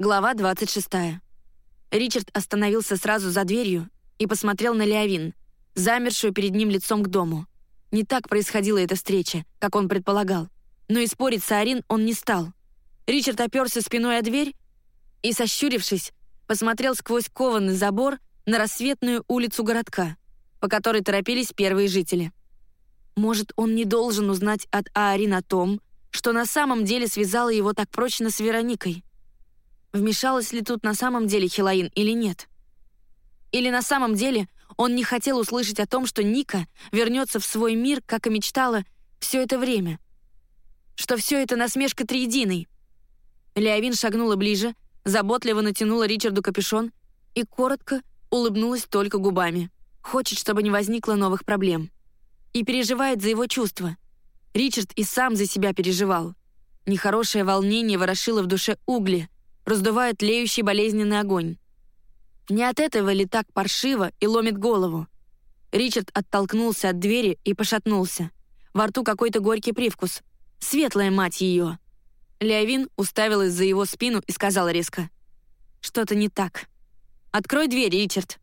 Глава 26. Ричард остановился сразу за дверью и посмотрел на Леовин, замершую перед ним лицом к дому. Не так происходила эта встреча, как он предполагал. Но и спорить с Арин он не стал. Ричард оперся спиной о дверь и, сощурившись, посмотрел сквозь кованный забор на рассветную улицу городка, по которой торопились первые жители. Может, он не должен узнать от Аарин о том, что на самом деле связало его так прочно с Вероникой? Вмешалась ли тут на самом деле Хилаин или нет? Или на самом деле он не хотел услышать о том, что Ника вернется в свой мир, как и мечтала все это время? Что все это насмешка триединой? Леовин шагнула ближе, заботливо натянула Ричарду капюшон и коротко улыбнулась только губами. Хочет, чтобы не возникло новых проблем. И переживает за его чувства. Ричард и сам за себя переживал. Нехорошее волнение ворошило в душе угли, раздувает тлеющий болезненный огонь. Не от этого ли так паршиво и ломит голову? Ричард оттолкнулся от двери и пошатнулся. Во рту какой-то горький привкус. Светлая мать ее. Леовин уставилась за его спину и сказала резко. «Что-то не так. Открой дверь, Ричард».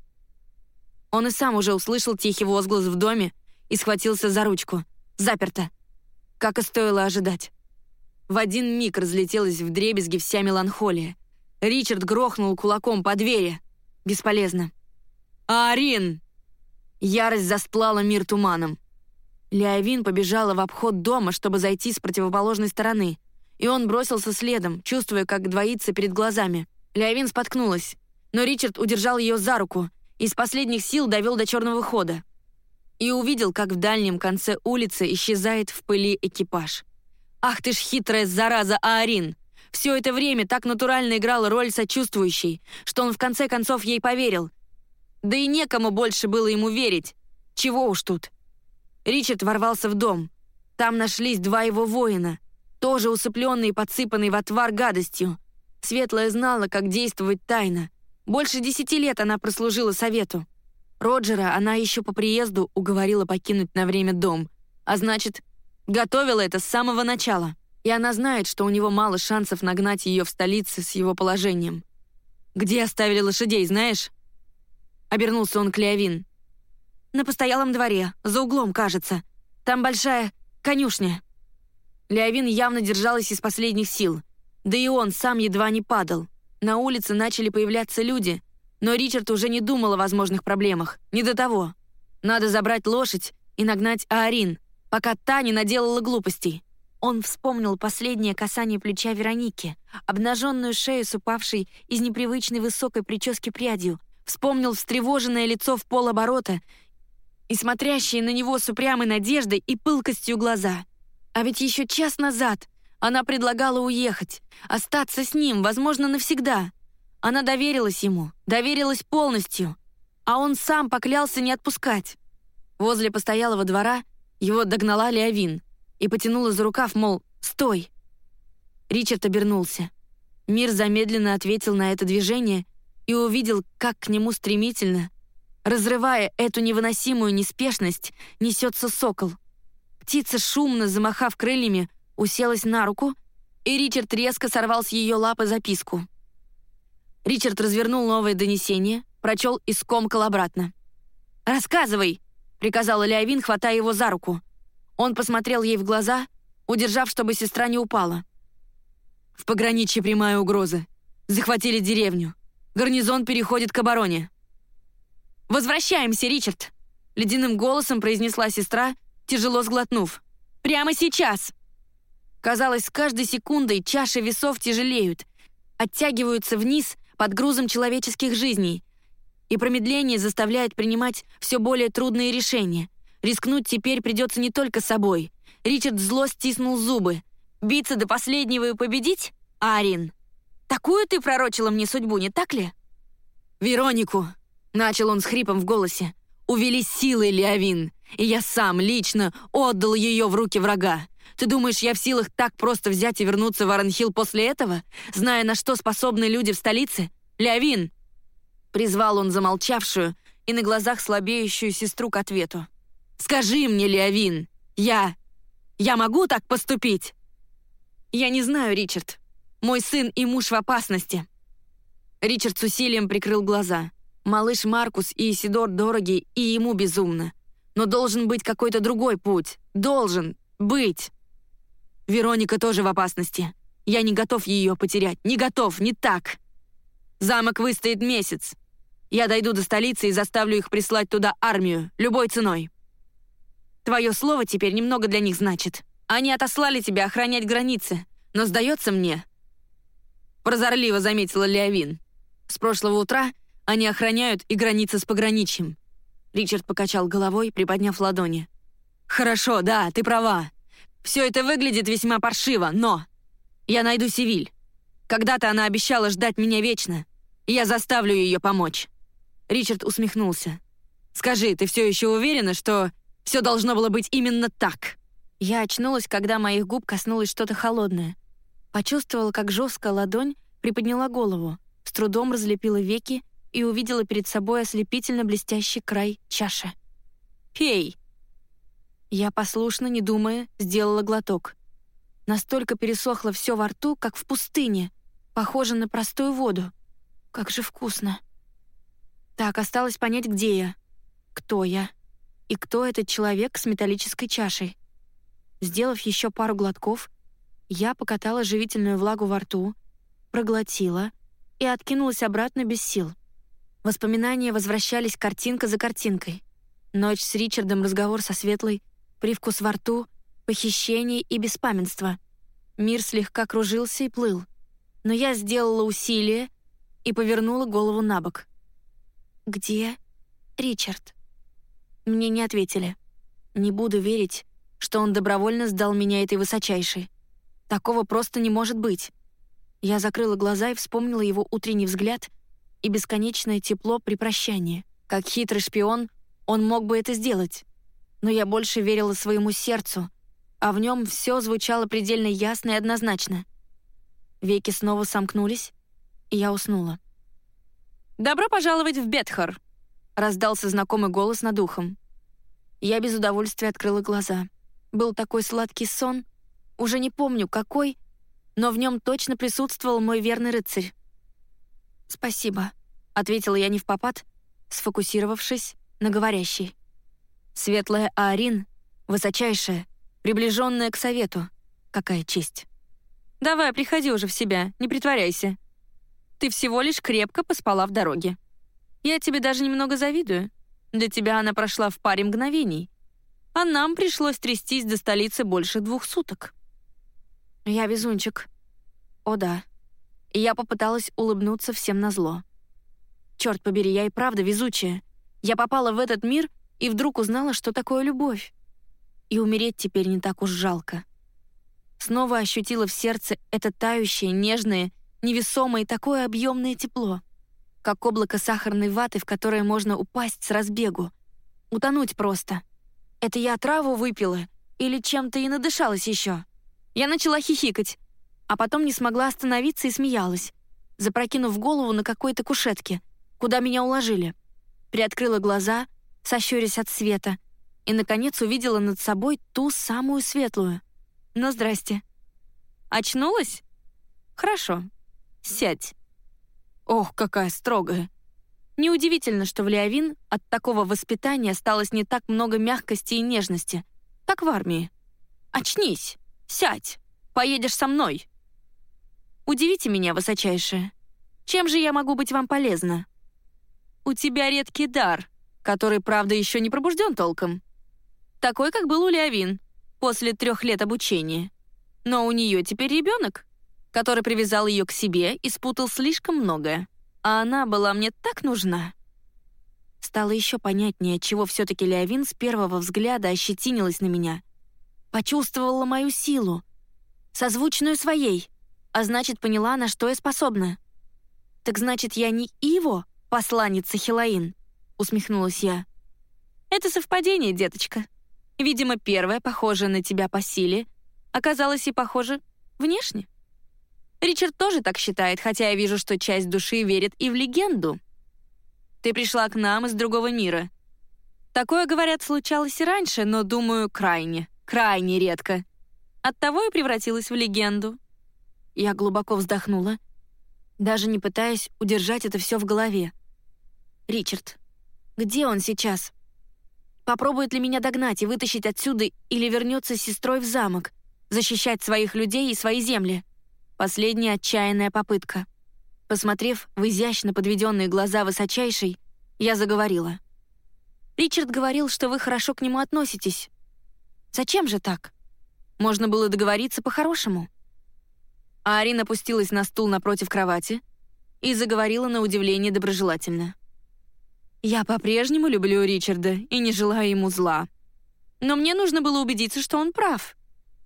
Он и сам уже услышал тихий возглас в доме и схватился за ручку. Заперто. Как и стоило ожидать. В один миг разлетелась в дребезги вся меланхолия. Ричард грохнул кулаком по двери. Бесполезно. «Арин!» Ярость застлала мир туманом. Леовин побежала в обход дома, чтобы зайти с противоположной стороны, и он бросился следом, чувствуя, как двоится перед глазами. Леовин споткнулась, но Ричард удержал ее за руку и из последних сил довел до черного хода. И увидел, как в дальнем конце улицы исчезает в пыли экипаж. «Ах ты ж хитрая зараза, Аарин!» Все это время так натурально играла роль сочувствующей, что он в конце концов ей поверил. Да и некому больше было ему верить. Чего уж тут. Ричард ворвался в дом. Там нашлись два его воина, тоже усыпленные и подсыпанные в отвар гадостью. Светлая знала, как действовать тайно. Больше десяти лет она прослужила совету. Роджера она еще по приезду уговорила покинуть на время дом, а значит, Готовила это с самого начала. И она знает, что у него мало шансов нагнать ее в столице с его положением. «Где оставили лошадей, знаешь?» Обернулся он к Леовин. «На постоялом дворе, за углом, кажется. Там большая конюшня». Леовин явно держалась из последних сил. Да и он сам едва не падал. На улице начали появляться люди, но Ричард уже не думал о возможных проблемах. Не до того. Надо забрать лошадь и нагнать Аарин — пока та не наделала глупостей. Он вспомнил последнее касание плеча Вероники, обнаженную шею с упавшей из непривычной высокой прически прядью, вспомнил встревоженное лицо в полоборота и смотрящие на него с упрямой надеждой и пылкостью глаза. А ведь еще час назад она предлагала уехать, остаться с ним, возможно, навсегда. Она доверилась ему, доверилась полностью, а он сам поклялся не отпускать. Возле постоялого двора его догнала Леовин и потянула за рукав, мол, «Стой!». Ричард обернулся. Мир замедленно ответил на это движение и увидел, как к нему стремительно, разрывая эту невыносимую неспешность, несется сокол. Птица, шумно замахав крыльями, уселась на руку, и Ричард резко сорвал с ее лапы записку. Ричард развернул новое донесение, прочел и скомкал обратно. «Рассказывай!» Приказала Леовин, хватая его за руку. Он посмотрел ей в глаза, удержав, чтобы сестра не упала. «В пограничье прямая угроза. Захватили деревню. Гарнизон переходит к обороне». «Возвращаемся, Ричард!» — ледяным голосом произнесла сестра, тяжело сглотнув. «Прямо сейчас!» Казалось, с каждой секундой чаши весов тяжелеют, оттягиваются вниз под грузом человеческих жизней — и промедление заставляет принимать все более трудные решения. Рискнуть теперь придется не только собой. Ричард зло стиснул зубы. Биться до последнего и победить? Арин, такую ты пророчила мне судьбу, не так ли? Веронику, начал он с хрипом в голосе, увели силы Леовин, и я сам лично отдал ее в руки врага. Ты думаешь, я в силах так просто взять и вернуться в Арнхилл после этого, зная, на что способны люди в столице? Леовин, Призвал он замолчавшую и на глазах слабеющую сестру к ответу. «Скажи мне, Леовин, я... я могу так поступить?» «Я не знаю, Ричард. Мой сын и муж в опасности. Ричард с усилием прикрыл глаза. Малыш Маркус и Исидор дороги, и ему безумно. Но должен быть какой-то другой путь. Должен быть. Вероника тоже в опасности. Я не готов ее потерять. Не готов, не так. Замок выстоит месяц. Я дойду до столицы и заставлю их прислать туда армию, любой ценой. Твое слово теперь немного для них значит. Они отослали тебя охранять границы, но, сдается мне...» Прозорливо заметила Леовин. «С прошлого утра они охраняют и границы с пограничьем». Ричард покачал головой, приподняв ладони. «Хорошо, да, ты права. Все это выглядит весьма паршиво, но... Я найду Севиль. Когда-то она обещала ждать меня вечно, я заставлю ее помочь». Ричард усмехнулся. «Скажи, ты все еще уверена, что все должно было быть именно так?» Я очнулась, когда моих губ коснулось что-то холодное. Почувствовала, как жесткая ладонь приподняла голову, с трудом разлепила веки и увидела перед собой ослепительно блестящий край чаши. «Пей!» Я послушно, не думая, сделала глоток. Настолько пересохло все во рту, как в пустыне, похоже на простую воду. Как же вкусно. Так, осталось понять, где я, кто я и кто этот человек с металлической чашей. Сделав еще пару глотков, я покатала живительную влагу во рту, проглотила и откинулась обратно без сил. Воспоминания возвращались картинка за картинкой. Ночь с Ричардом, разговор со Светлой, привкус во рту, похищение и беспамятство. Мир слегка кружился и плыл. Но я сделала усилие и повернула голову на бок. «Где Ричард?» Мне не ответили. Не буду верить, что он добровольно сдал меня этой высочайшей. Такого просто не может быть. Я закрыла глаза и вспомнила его утренний взгляд и бесконечное тепло при прощании. Как хитрый шпион, он мог бы это сделать. Но я больше верила своему сердцу, а в нем все звучало предельно ясно и однозначно. Веки снова сомкнулись, и я уснула. «Добро пожаловать в Бетхар!» — раздался знакомый голос над ухом. Я без удовольствия открыла глаза. Был такой сладкий сон, уже не помню какой, но в нем точно присутствовал мой верный рыцарь. «Спасибо», — ответила я не в попад, сфокусировавшись на говорящей. «Светлая Аарин, высочайшая, приближенная к совету. Какая честь!» «Давай, приходи уже в себя, не притворяйся. Ты всего лишь крепко поспала в дороге. Я тебе даже немного завидую. Для тебя она прошла в паре мгновений, а нам пришлось трястись до столицы больше двух суток. Я везунчик. О да. И я попыталась улыбнуться всем назло. Черт побери, я и правда везучая. Я попала в этот мир и вдруг узнала, что такое любовь. И умереть теперь не так уж жалко. Снова ощутила в сердце это тающее, нежное, невесомое и такое объемное тепло. Как облако сахарной ваты, в которое можно упасть с разбегу. Утонуть просто — это я траву выпила или чем-то и надышалась еще? Я начала хихикать, а потом не смогла остановиться и смеялась, запрокинув голову на какой-то кушетке, куда меня уложили. Приоткрыла глаза, сощурясь от света, и, наконец, увидела над собой ту самую светлую. Ну, здрасте. Очнулась? Хорошо. Сядь. Ох, какая строгая. Неудивительно, что в Леовин от такого воспитания осталось не так много мягкости и нежности, как в армии. «Очнись! Сядь! Поедешь со мной!» «Удивите меня, высочайшая. Чем же я могу быть вам полезна?» «У тебя редкий дар, который, правда, еще не пробужден толком. Такой, как был у Леовин, после трех лет обучения. Но у нее теперь ребенок, который привязал ее к себе и спутал слишком многое а она была мне так нужна. Стало еще понятнее, чего все-таки Леовин с первого взгляда ощетинилась на меня. Почувствовала мою силу, созвучную своей, а значит, поняла, на что я способна. «Так значит, я не Иво, посланница Хилаин?» — усмехнулась я. «Это совпадение, деточка. Видимо, первая, похожая на тебя по силе, оказалась и похожа внешне». Ричард тоже так считает, хотя я вижу, что часть души верит и в легенду. Ты пришла к нам из другого мира. Такое, говорят, случалось и раньше, но, думаю, крайне, крайне редко. Оттого и превратилась в легенду. Я глубоко вздохнула. даже не пытаясь удержать это все в голове. Ричард. Где он сейчас? Попробует ли меня догнать и вытащить отсюда или вернется с сестрой в замок, защищать своих людей и свои земли? Последняя отчаянная попытка. Посмотрев в изящно подведенные глаза высочайшей, я заговорила. «Ричард говорил, что вы хорошо к нему относитесь. Зачем же так? Можно было договориться по-хорошему». А Арина опустилась на стул напротив кровати и заговорила на удивление доброжелательно. «Я по-прежнему люблю Ричарда и не желаю ему зла. Но мне нужно было убедиться, что он прав.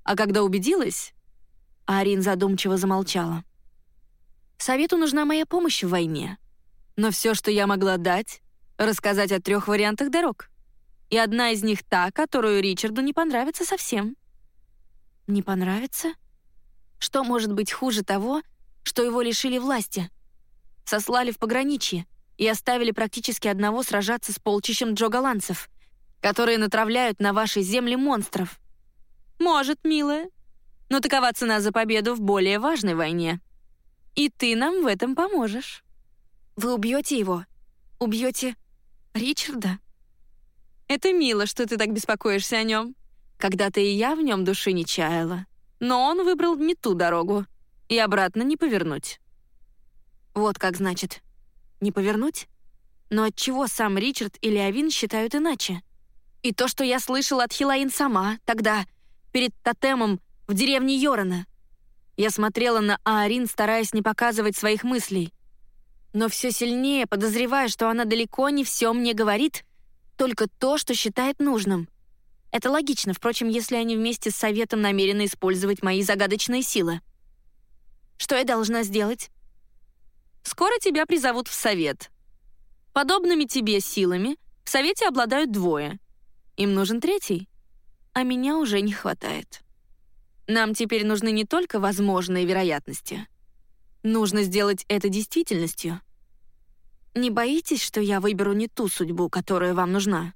А когда убедилась...» Арин задумчиво замолчала. «Совету нужна моя помощь в войне. Но все, что я могла дать, рассказать о трех вариантах дорог. И одна из них та, которую Ричарду не понравится совсем». «Не понравится?» Что может быть хуже того, что его лишили власти? Сослали в пограничье и оставили практически одного сражаться с полчищем джоголандцев, которые натравляют на ваши земли монстров. Может, милая, но такова цена за победу в более важной войне. И ты нам в этом поможешь. Вы убьете его? Убьете Ричарда? Это мило, что ты так беспокоишься о нем. Когда-то и я в нем души не чаяла. Но он выбрал не ту дорогу. И обратно не повернуть. Вот как значит. Не повернуть? Но от чего сам Ричард или Авин считают иначе? И то, что я слышала от Хилаин сама, тогда, перед тотемом в деревне Йорона. Я смотрела на Аарин, стараясь не показывать своих мыслей. Но все сильнее подозреваю, что она далеко не все мне говорит, только то, что считает нужным. Это логично, впрочем, если они вместе с Советом намерены использовать мои загадочные силы. Что я должна сделать? Скоро тебя призовут в Совет. Подобными тебе силами в Совете обладают двое. Им нужен третий. А меня уже не хватает. Нам теперь нужны не только возможные вероятности. Нужно сделать это действительностью. Не боитесь, что я выберу не ту судьбу, которая вам нужна?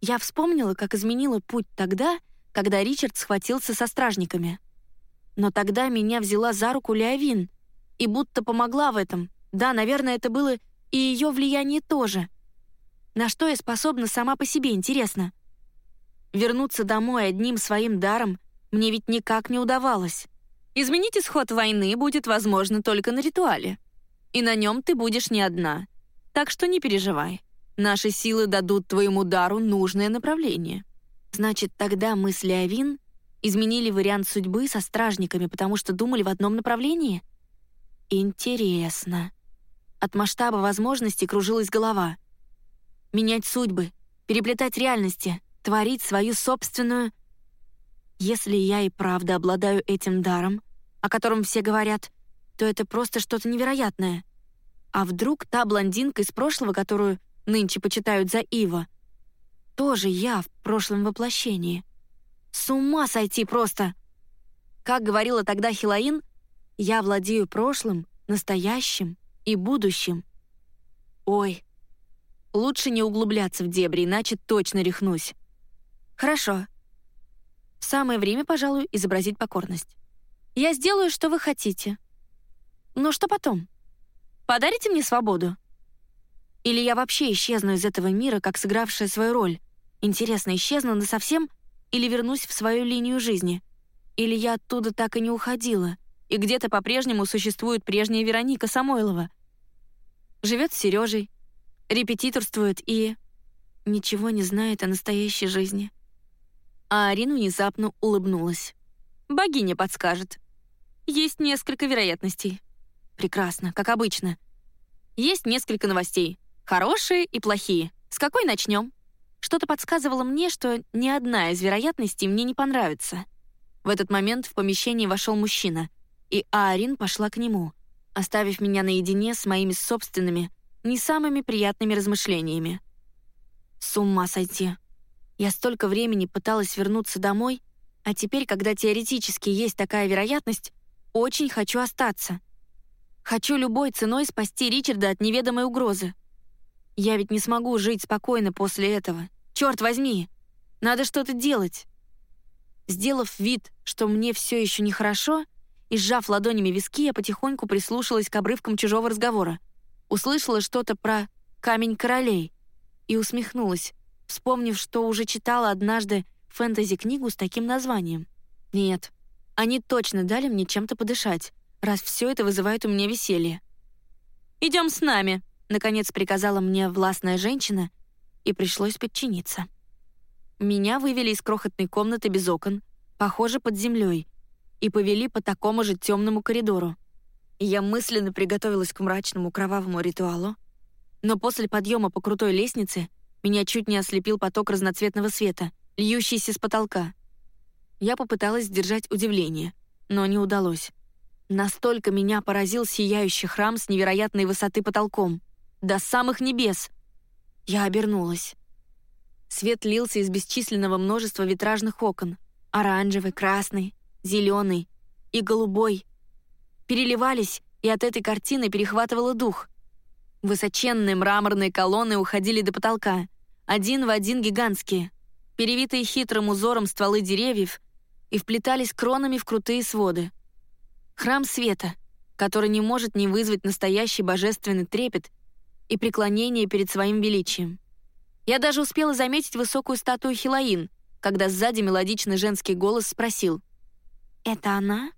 Я вспомнила, как изменила путь тогда, когда Ричард схватился со стражниками. Но тогда меня взяла за руку Леовин и будто помогла в этом. Да, наверное, это было и ее влияние тоже. На что я способна сама по себе, интересно? Вернуться домой одним своим даром мне ведь никак не удавалось. Изменить исход войны будет возможно только на ритуале. И на нем ты будешь не одна. Так что не переживай. Наши силы дадут твоему дару нужное направление. Значит, тогда мы с Леовин изменили вариант судьбы со стражниками, потому что думали в одном направлении? Интересно. От масштаба возможностей кружилась голова. Менять судьбы, переплетать реальности, творить свою собственную... Если я и правда обладаю этим даром, о котором все говорят, то это просто что-то невероятное. А вдруг та блондинка из прошлого, которую нынче почитают за Ива. Тоже я в прошлом воплощении. С ума сойти просто! Как говорила тогда Хилаин, я владею прошлым, настоящим и будущим. Ой, лучше не углубляться в дебри, иначе точно рехнусь. Хорошо. Самое время, пожалуй, изобразить покорность. Я сделаю, что вы хотите. Но что потом? Подарите мне свободу? Или я вообще исчезну из этого мира, как сыгравшая свою роль? Интересно, исчезну насовсем или вернусь в свою линию жизни? Или я оттуда так и не уходила, и где-то по-прежнему существует прежняя Вероника Самойлова? Живет с Сережей, репетиторствует и... ничего не знает о настоящей жизни. А Арина внезапно улыбнулась. «Богиня подскажет. Есть несколько вероятностей». «Прекрасно, как обычно. Есть несколько новостей. Хорошие и плохие. С какой начнем? Что-то подсказывало мне, что ни одна из вероятностей мне не понравится. В этот момент в помещение вошел мужчина, и Аарин пошла к нему, оставив меня наедине с моими собственными, не самыми приятными размышлениями. С ума сойти. Я столько времени пыталась вернуться домой, а теперь, когда теоретически есть такая вероятность, очень хочу остаться. Хочу любой ценой спасти Ричарда от неведомой угрозы. Я ведь не смогу жить спокойно после этого. Черт возьми! Надо что-то делать. Сделав вид, что мне все еще нехорошо, и, сжав ладонями виски, я потихоньку прислушалась к обрывкам чужого разговора. Услышала что-то про «камень королей» и усмехнулась, вспомнив, что уже читала однажды фэнтези-книгу с таким названием. Нет, они точно дали мне чем-то подышать, раз все это вызывает у меня веселье. «Идем с нами», — наконец приказала мне властная женщина, и пришлось подчиниться. Меня вывели из крохотной комнаты без окон, похоже, под землей, и повели по такому же темному коридору. Я мысленно приготовилась к мрачному кровавому ритуалу, но после подъема по крутой лестнице меня чуть не ослепил поток разноцветного света, льющийся с потолка. Я попыталась сдержать удивление, но не удалось. Настолько меня поразил сияющий храм с невероятной высоты потолком. До самых небес. Я обернулась. Свет лился из бесчисленного множества витражных окон. Оранжевый, красный, зеленый и голубой. Переливались, и от этой картины перехватывало дух. Высоченные мраморные колонны уходили до потолка. Один в один гигантские. Перевитые хитрым узором стволы деревьев и вплетались кронами в крутые своды. Храм света, который не может не вызвать настоящий божественный трепет и преклонение перед своим величием. Я даже успела заметить высокую статую Хилаин, когда сзади мелодичный женский голос спросил. «Это она?»